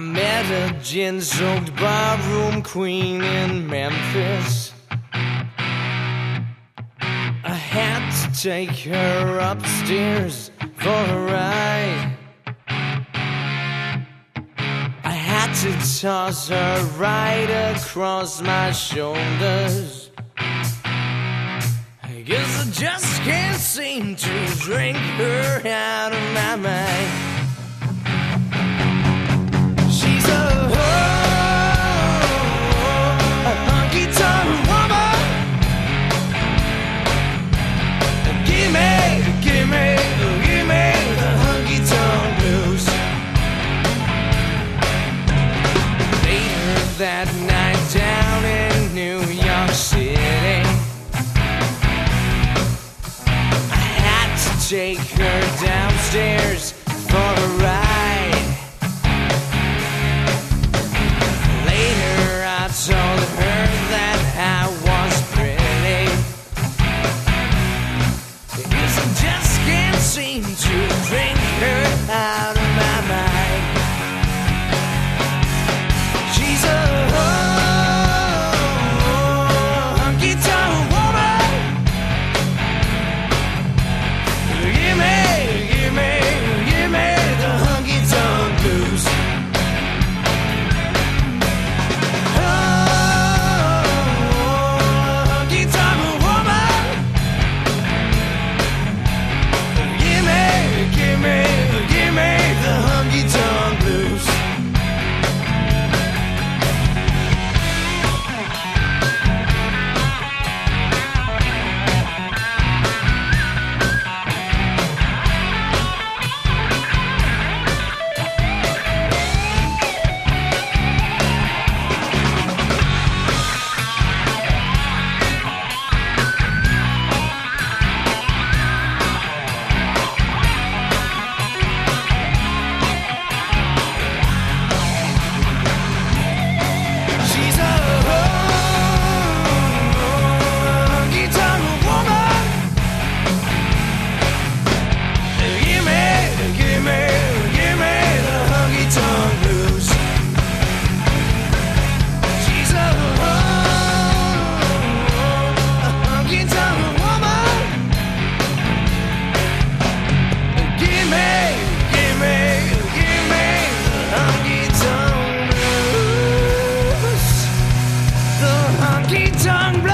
I met a gin soaked barroom queen in Memphis. I had to take her upstairs for a ride. I had to toss her right across my shoulders. I guess I just can't seem to drink her out of my mind. Take her downstairs silky tongue.